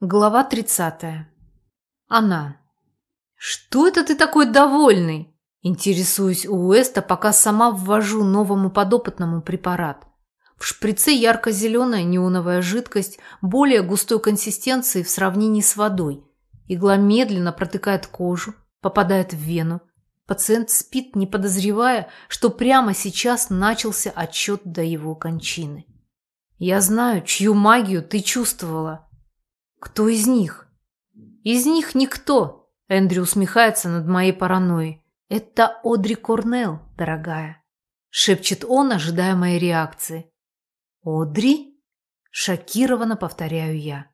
Глава 30. Она. «Что это ты такой довольный?» Интересуюсь у Уэста, пока сама ввожу новому подопытному препарат. В шприце ярко-зеленая неоновая жидкость более густой консистенции в сравнении с водой. Игла медленно протыкает кожу, попадает в вену. Пациент спит, не подозревая, что прямо сейчас начался отчет до его кончины. «Я знаю, чью магию ты чувствовала», кто из них? Из них никто. Эндрю усмехается над моей паранойей. Это Одри Корнелл, дорогая. Шепчет он, ожидая моей реакции. Одри? Шокированно повторяю я.